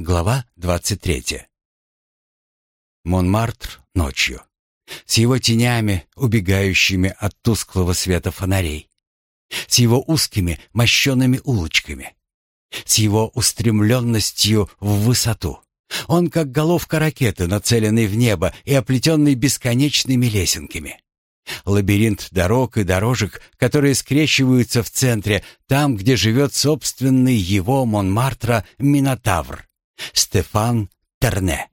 Глава 23. Монмартр ночью. С его тенями, убегающими от тусклого света фонарей. С его узкими, мощеными улочками. С его устремленностью в высоту. Он как головка ракеты, нацеленной в небо и оплетенной бесконечными лесенками. Лабиринт дорог и дорожек, которые скрещиваются в центре, там, где живет собственный его Монмартра Минотавр Стефан Терне.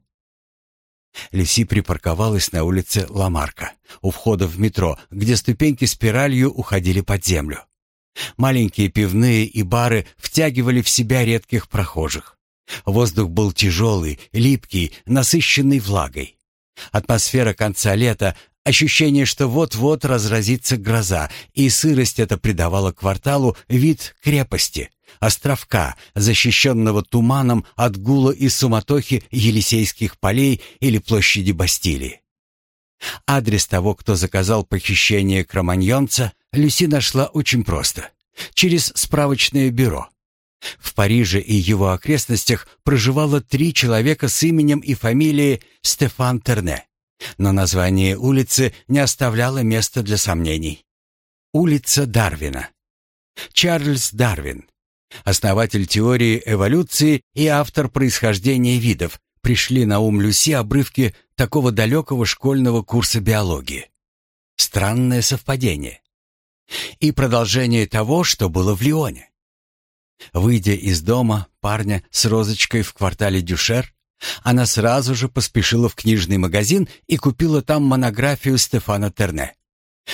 Люси припарковалась на улице Ламарка, у входа в метро, где ступеньки спиралью уходили под землю. Маленькие пивные и бары втягивали в себя редких прохожих. Воздух был тяжелый, липкий, насыщенный влагой. Атмосфера конца лета, ощущение, что вот-вот разразится гроза, и сырость это придавала кварталу вид крепости, островка, защищенного туманом от гула и суматохи Елисейских полей или площади Бастилии. Адрес того, кто заказал похищение кроманьонца, Люси нашла очень просто. Через справочное бюро. В Париже и его окрестностях проживало три человека с именем и фамилией Стефан Терне. Но название улицы не оставляло места для сомнений. Улица Дарвина. Чарльз Дарвин, основатель теории эволюции и автор происхождения видов, пришли на ум Люси обрывки такого далекого школьного курса биологии. Странное совпадение. И продолжение того, что было в Лионе. Выйдя из дома парня с розочкой в квартале Дюшер, она сразу же поспешила в книжный магазин и купила там монографию Стефана Терне.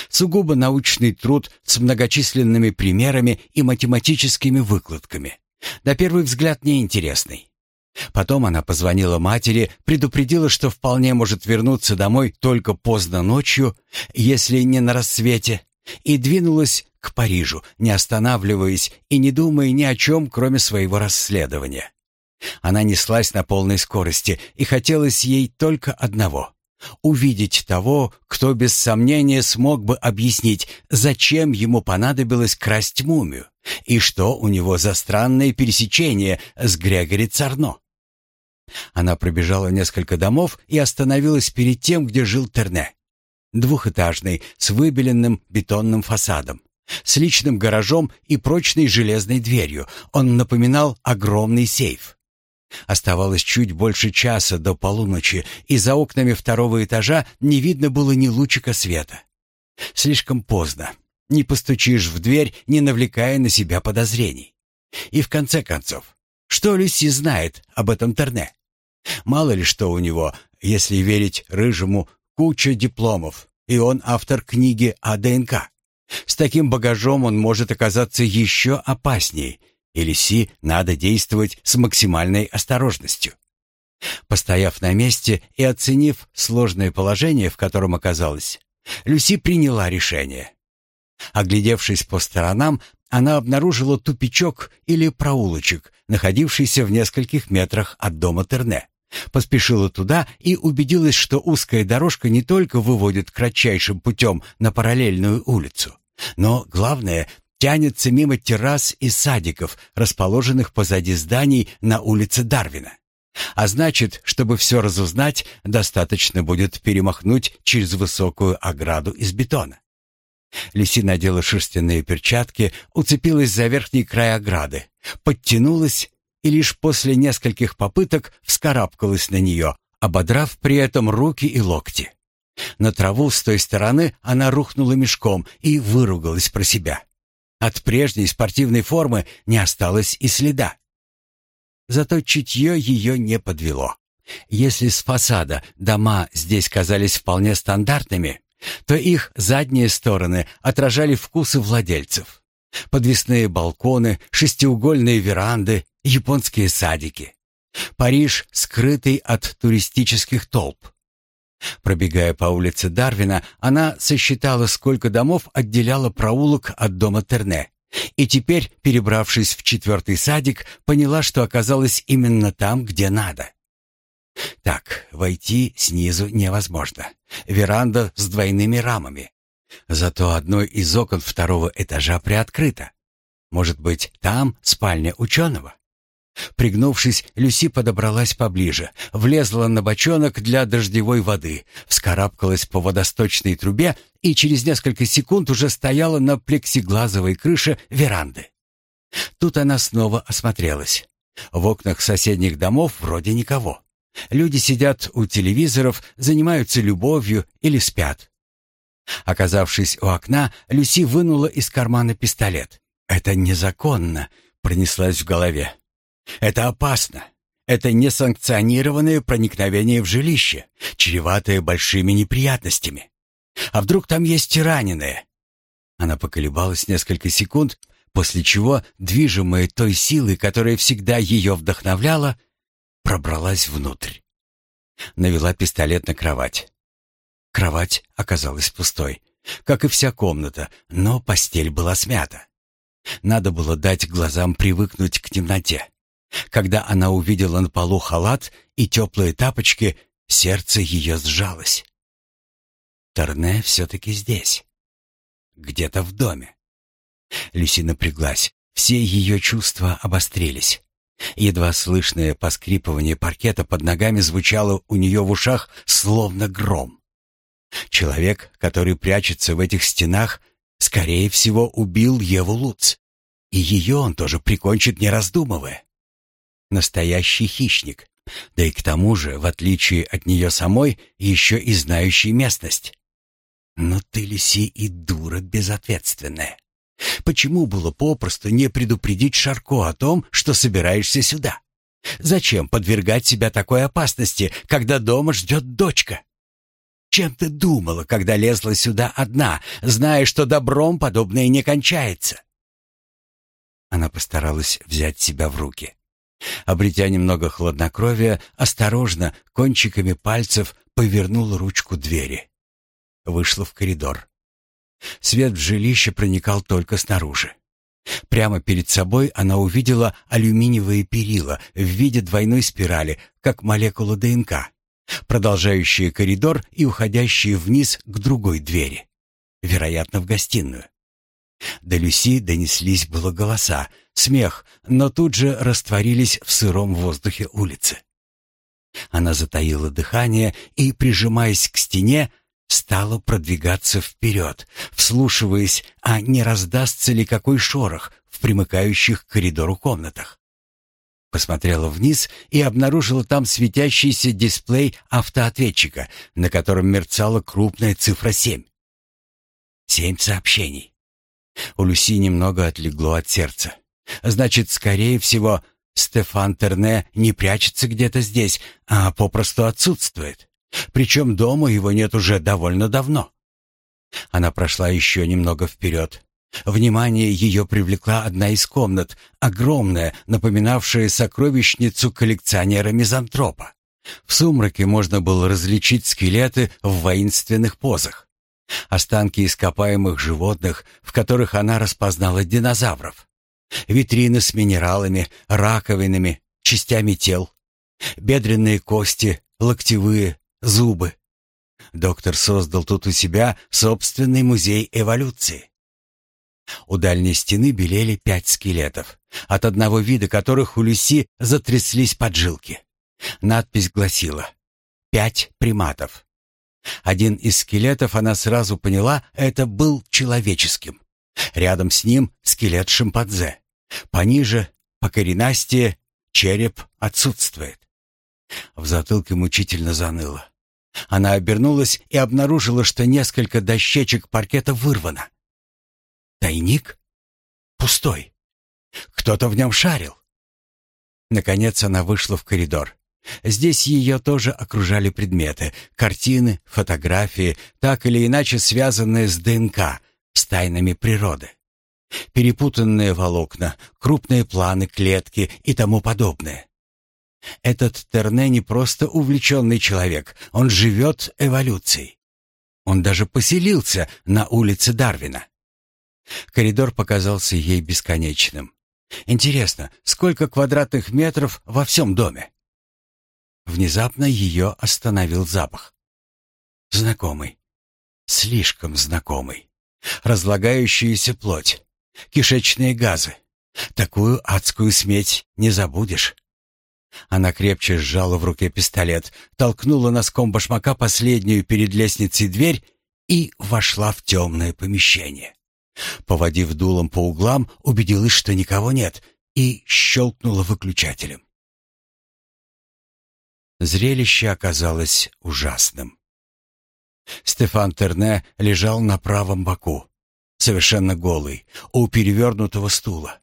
Сугубо научный труд с многочисленными примерами и математическими выкладками. На первый взгляд неинтересный. Потом она позвонила матери, предупредила, что вполне может вернуться домой только поздно ночью, если не на рассвете, и двинулась к Парижу, не останавливаясь и не думая ни о чем, кроме своего расследования. Она неслась на полной скорости, и хотелось ей только одного увидеть того, кто без сомнения смог бы объяснить, зачем ему понадобилось красть мумию и что у него за странное пересечение с Грегори Царно. Она пробежала несколько домов и остановилась перед тем, где жил Терне. Двухэтажный, с выбеленным бетонным фасадом, с личным гаражом и прочной железной дверью. Он напоминал огромный сейф. Оставалось чуть больше часа до полуночи, и за окнами второго этажа не видно было ни лучика света. Слишком поздно. Не постучишь в дверь, не навлекая на себя подозрений. И в конце концов, что Люси знает об этом Терне? Мало ли что у него, если верить Рыжему, куча дипломов, и он автор книги о ДНК. С таким багажом он может оказаться еще опаснее и Лиси надо действовать с максимальной осторожностью. Постояв на месте и оценив сложное положение, в котором оказалась, Люси приняла решение. Оглядевшись по сторонам, она обнаружила тупичок или проулочек, находившийся в нескольких метрах от дома Терне. Поспешила туда и убедилась, что узкая дорожка не только выводит кратчайшим путем на параллельную улицу, но, главное, тянется мимо террас и садиков, расположенных позади зданий на улице Дарвина. А значит, чтобы все разузнать, достаточно будет перемахнуть через высокую ограду из бетона. Лиси надела шерстяные перчатки, уцепилась за верхний край ограды, подтянулась и лишь после нескольких попыток вскарабкалась на нее, ободрав при этом руки и локти. На траву с той стороны она рухнула мешком и выругалась про себя. От прежней спортивной формы не осталось и следа. Зато чутье ее не подвело. Если с фасада дома здесь казались вполне стандартными, то их задние стороны отражали вкусы владельцев. Подвесные балконы, шестиугольные веранды, японские садики. Париж, скрытый от туристических толп. Пробегая по улице Дарвина, она сосчитала, сколько домов отделяло проулок от дома Терне. И теперь, перебравшись в четвертый садик, поняла, что оказалась именно там, где надо. Так, войти снизу невозможно. Веранда с двойными рамами. Зато одно из окон второго этажа приоткрыто. Может быть, там спальня ученого? Пригнувшись, Люси подобралась поближе, влезла на бочонок для дождевой воды, вскарабкалась по водосточной трубе и через несколько секунд уже стояла на плексиглазовой крыше веранды. Тут она снова осмотрелась. В окнах соседних домов вроде никого. Люди сидят у телевизоров, занимаются любовью или спят. Оказавшись у окна, Люси вынула из кармана пистолет. «Это незаконно», — пронеслась в голове. Это опасно. Это несанкционированное проникновение в жилище, чреватое большими неприятностями. А вдруг там есть раненые? Она поколебалась несколько секунд, после чего, движимая той силой, которая всегда ее вдохновляла, пробралась внутрь. Навела пистолет на кровать. Кровать оказалась пустой, как и вся комната, но постель была смята. Надо было дать глазам привыкнуть к темноте. Когда она увидела на полу халат и теплые тапочки, сердце ее сжалось. Торне все-таки здесь. Где-то в доме. Люси напряглась. Все ее чувства обострились. Едва слышное поскрипывание паркета под ногами звучало у нее в ушах, словно гром. Человек, который прячется в этих стенах, скорее всего, убил Еву Луц. И ее он тоже прикончит, не раздумывая. Настоящий хищник. Да и к тому же, в отличие от нее самой, еще и знающий местность. Но ты, Лиси, и дура безответственная. Почему было попросту не предупредить Шарко о том, что собираешься сюда? Зачем подвергать себя такой опасности, когда дома ждет дочка? Чем ты думала, когда лезла сюда одна, зная, что добром подобное не кончается? Она постаралась взять себя в руки. Обретя немного хладнокровия, осторожно, кончиками пальцев повернула ручку двери. Вышла в коридор. Свет в жилище проникал только снаружи. Прямо перед собой она увидела алюминиевые перила в виде двойной спирали, как молекула ДНК, продолжающие коридор и уходящие вниз к другой двери, вероятно, в гостиную. До Люси донеслись было голоса, смех, но тут же растворились в сыром воздухе улицы. Она затаила дыхание и, прижимаясь к стене, стала продвигаться вперед, вслушиваясь, а не раздастся ли какой шорох в примыкающих к коридору комнатах. Посмотрела вниз и обнаружила там светящийся дисплей автоответчика, на котором мерцала крупная цифра семь. Семь сообщений. У Люси немного отлегло от сердца. Значит, скорее всего, Стефан Терне не прячется где-то здесь, а попросту отсутствует. Причем дома его нет уже довольно давно. Она прошла еще немного вперед. Внимание ее привлекла одна из комнат, огромная, напоминавшая сокровищницу коллекционера-мизантропа. В сумраке можно было различить скелеты в воинственных позах. Останки ископаемых животных, в которых она распознала динозавров. Витрины с минералами, раковинами, частями тел. Бедренные кости, локтевые, зубы. Доктор создал тут у себя собственный музей эволюции. У дальней стены белели пять скелетов, от одного вида которых у Люси затряслись поджилки. Надпись гласила «Пять приматов». Один из скелетов она сразу поняла, это был человеческим. Рядом с ним скелет шимпанзе. Пониже, по коренастее, череп отсутствует. В затылке мучительно заныло. Она обернулась и обнаружила, что несколько дощечек паркета вырвано. Тайник? Пустой. Кто-то в нем шарил. Наконец она вышла в коридор. Здесь ее тоже окружали предметы, картины, фотографии, так или иначе связанные с ДНК, с тайнами природы. Перепутанные волокна, крупные планы клетки и тому подобное. Этот Терне не просто увлеченный человек, он живет эволюцией. Он даже поселился на улице Дарвина. Коридор показался ей бесконечным. Интересно, сколько квадратных метров во всем доме? Внезапно ее остановил запах. Знакомый. Слишком знакомый. Разлагающаяся плоть. Кишечные газы. Такую адскую сметь не забудешь. Она крепче сжала в руке пистолет, толкнула носком башмака последнюю перед лестницей дверь и вошла в темное помещение. Поводив дулом по углам, убедилась, что никого нет, и щелкнула выключателем. Зрелище оказалось ужасным. Стефан Терне лежал на правом боку, совершенно голый, у перевернутого стула.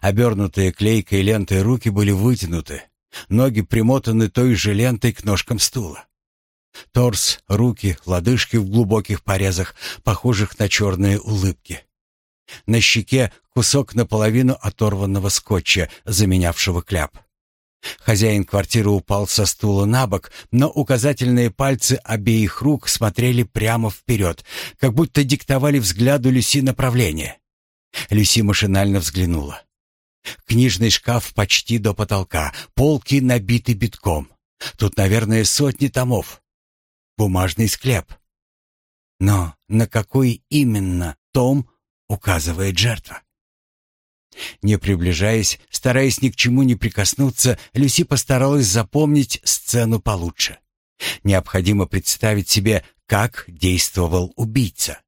Обернутые клейкой лентой руки были вытянуты, ноги примотаны той же лентой к ножкам стула. Торс, руки, лодыжки в глубоких порезах, похожих на черные улыбки. На щеке кусок наполовину оторванного скотча, заменявшего кляп. Хозяин квартиры упал со стула на бок, но указательные пальцы обеих рук смотрели прямо вперед, как будто диктовали взгляду Люси направление. Люси машинально взглянула. Книжный шкаф почти до потолка, полки набиты битком. Тут, наверное, сотни томов. Бумажный склеп. Но на какой именно том указывает жертва? Не приближаясь, стараясь ни к чему не прикоснуться, Люси постаралась запомнить сцену получше. Необходимо представить себе, как действовал убийца.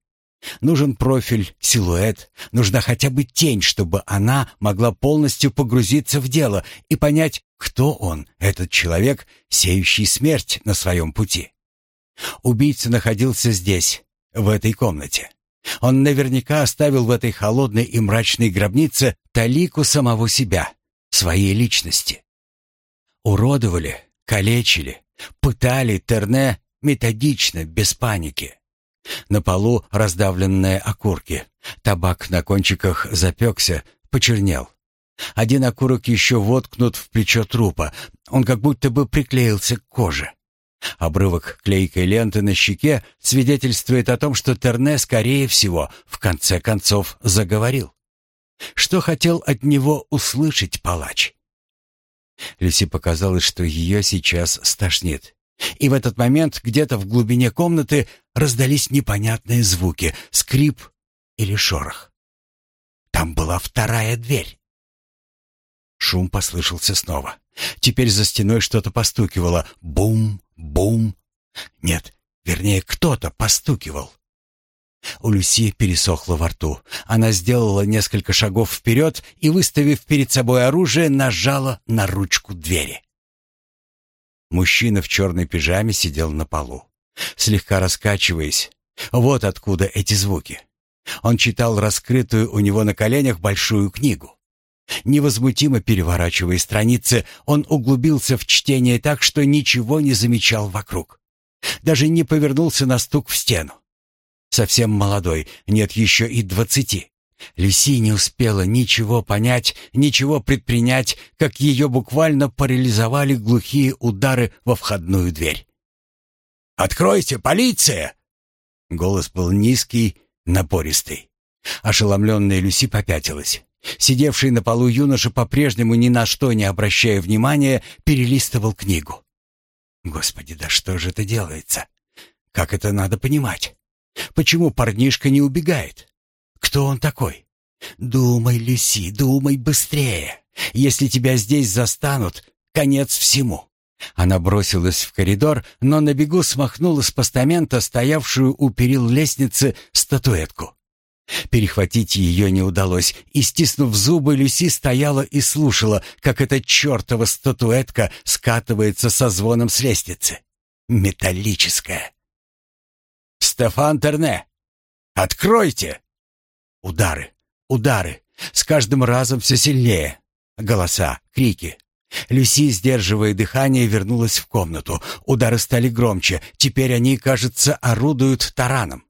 Нужен профиль, силуэт, нужна хотя бы тень, чтобы она могла полностью погрузиться в дело и понять, кто он, этот человек, сеющий смерть на своем пути. Убийца находился здесь, в этой комнате. Он наверняка оставил в этой холодной и мрачной гробнице талику самого себя, своей личности. Уродовали, калечили, пытали Терне методично, без паники. На полу раздавленные окурки. Табак на кончиках запекся, почернел. Один окурок еще воткнут в плечо трупа. Он как будто бы приклеился к коже. Обрывок клейкой ленты на щеке свидетельствует о том, что Терне, скорее всего, в конце концов заговорил. Что хотел от него услышать палач? Люси показалось, что ее сейчас стошнит. И в этот момент где-то в глубине комнаты раздались непонятные звуки, скрип или шорох. Там была вторая дверь. Шум послышался снова. Теперь за стеной что-то постукивало. Бум, бум. Нет, вернее, кто-то постукивал. У Люси пересохло во рту. Она сделала несколько шагов вперед и, выставив перед собой оружие, нажала на ручку двери. Мужчина в черной пижаме сидел на полу, слегка раскачиваясь. Вот откуда эти звуки. Он читал раскрытую у него на коленях большую книгу. Невозмутимо переворачивая страницы, он углубился в чтение так, что ничего не замечал вокруг. Даже не повернулся на стук в стену. Совсем молодой, нет еще и двадцати. Люси не успела ничего понять, ничего предпринять, как ее буквально парализовали глухие удары во входную дверь. «Откройте, полиция!» Голос был низкий, напористый. Ошеломленная Люси попятилась. Сидевший на полу юноша, по-прежнему ни на что не обращая внимания, перелистывал книгу. «Господи, да что же это делается? Как это надо понимать? Почему парнишка не убегает? Кто он такой? Думай, Люси, думай быстрее. Если тебя здесь застанут, конец всему. Она бросилась в коридор, но на бегу смахнула с постамента стоявшую у перил лестницы статуэтку. Перехватить ее не удалось, и, стиснув зубы, Люси стояла и слушала, как эта чертова статуэтка скатывается со звоном с лестницы. Металлическая. «Стефан Терне! Откройте!» Удары, удары, с каждым разом все сильнее. Голоса, крики. Люси, сдерживая дыхание, вернулась в комнату. Удары стали громче. Теперь они, кажется, орудуют тараном.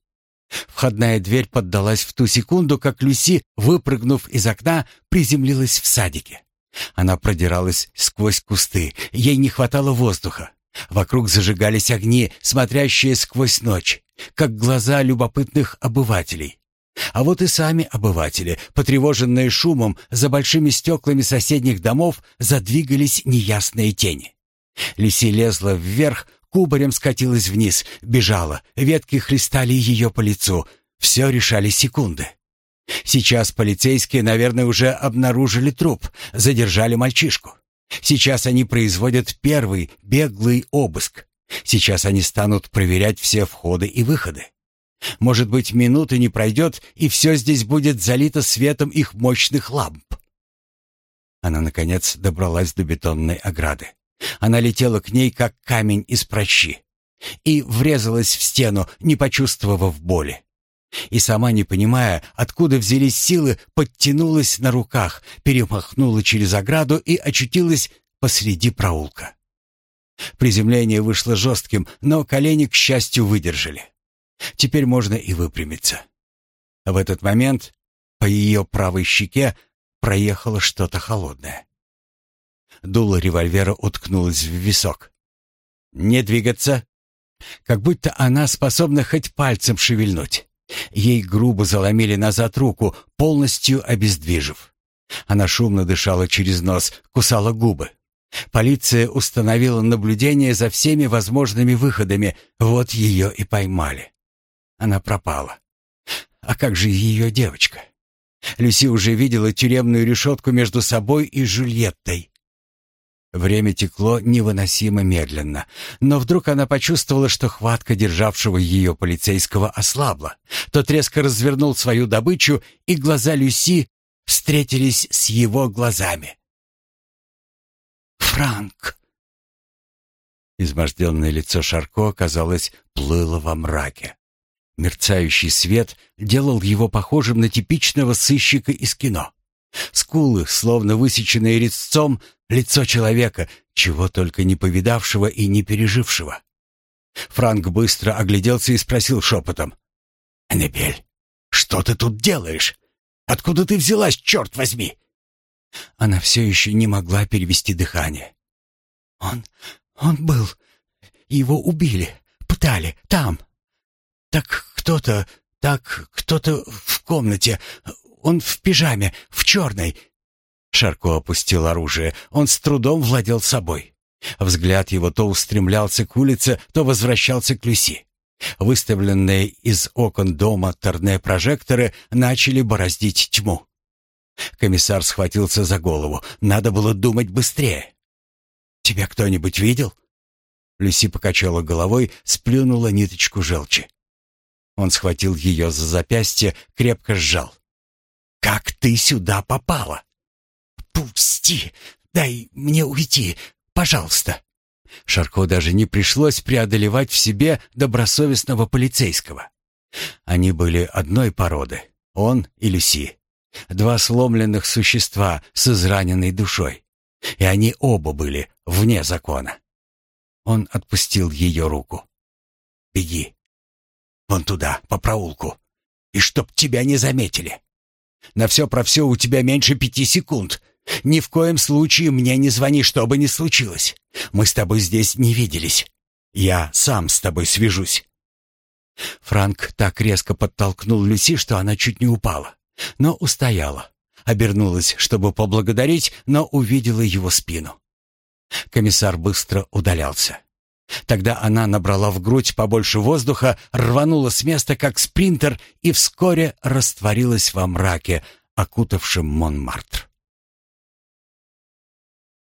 Входная дверь поддалась в ту секунду, как Люси, выпрыгнув из окна, приземлилась в садике. Она продиралась сквозь кусты. Ей не хватало воздуха. Вокруг зажигались огни, смотрящие сквозь ночь, как глаза любопытных обывателей. А вот и сами обыватели, потревоженные шумом, за большими стеклами соседних домов задвигались неясные тени. Лиси лезла вверх, кубарем скатилась вниз, бежала, ветки хлестали ее по лицу. Все решали секунды. Сейчас полицейские, наверное, уже обнаружили труп, задержали мальчишку. Сейчас они производят первый беглый обыск. Сейчас они станут проверять все входы и выходы. Может быть, минуты не пройдет, и все здесь будет залито светом их мощных ламп. Она, наконец, добралась до бетонной ограды. Она летела к ней, как камень из прощи, и врезалась в стену, не почувствовав боли. И сама, не понимая, откуда взялись силы, подтянулась на руках, перемахнула через ограду и очутилась посреди проулка. Приземление вышло жестким, но колени, к счастью, выдержали. Теперь можно и выпрямиться. В этот момент по ее правой щеке проехало что-то холодное. Дуло револьвера уткнулось в висок. «Не двигаться!» Как будто она способна хоть пальцем шевельнуть. Ей грубо заломили назад руку, полностью обездвижив. Она шумно дышала через нос, кусала губы. Полиция установила наблюдение за всеми возможными выходами, вот ее и поймали. Она пропала. А как же ее девочка? Люси уже видела тюремную решетку между собой и Жюльеттой. Время текло невыносимо медленно, но вдруг она почувствовала, что хватка державшего ее полицейского ослабла. Тот резко развернул свою добычу, и глаза Люси встретились с его глазами. «Франк!» Изможденное лицо Шарко, казалось, плыло во мраке. Мерцающий свет делал его похожим на типичного сыщика из кино. Скулы, словно высеченные резцом, лицо человека, чего только не повидавшего и не пережившего. Франк быстро огляделся и спросил шепотом. «Аннабель, что ты тут делаешь? Откуда ты взялась, черт возьми?» Она все еще не могла перевести дыхание. «Он... он был... его убили, пытали, там. Так кто-то... так кто-то в комнате. Он в пижаме, в черной». Шарко опустил оружие. Он с трудом владел собой. Взгляд его то устремлялся к улице, то возвращался к Люси. Выставленные из окон дома торне-прожекторы начали бороздить тьму. Комиссар схватился за голову. Надо было думать быстрее. «Тебя кто-нибудь видел?» Люси покачала головой, сплюнула ниточку желчи. Он схватил ее за запястье, крепко сжал. «Как ты сюда попала?» «Пусти! Дай мне уйти! Пожалуйста!» Шарко даже не пришлось преодолевать в себе добросовестного полицейского. Они были одной породы, он и Люси. Два сломленных существа с израненной душой. И они оба были вне закона. Он отпустил ее руку. «Беги, Вон туда, по проулку. И чтоб тебя не заметили. На все про все у тебя меньше пяти секунд. Ни в коем случае мне не звони, что бы ни случилось. Мы с тобой здесь не виделись. Я сам с тобой свяжусь». Франк так резко подтолкнул Люси, что она чуть не упала, но устояла. Обернулась, чтобы поблагодарить, но увидела его спину. Комиссар быстро удалялся. Тогда она набрала в грудь побольше воздуха, рванула с места, как спринтер, и вскоре растворилась во мраке, окутавшем Монмартр.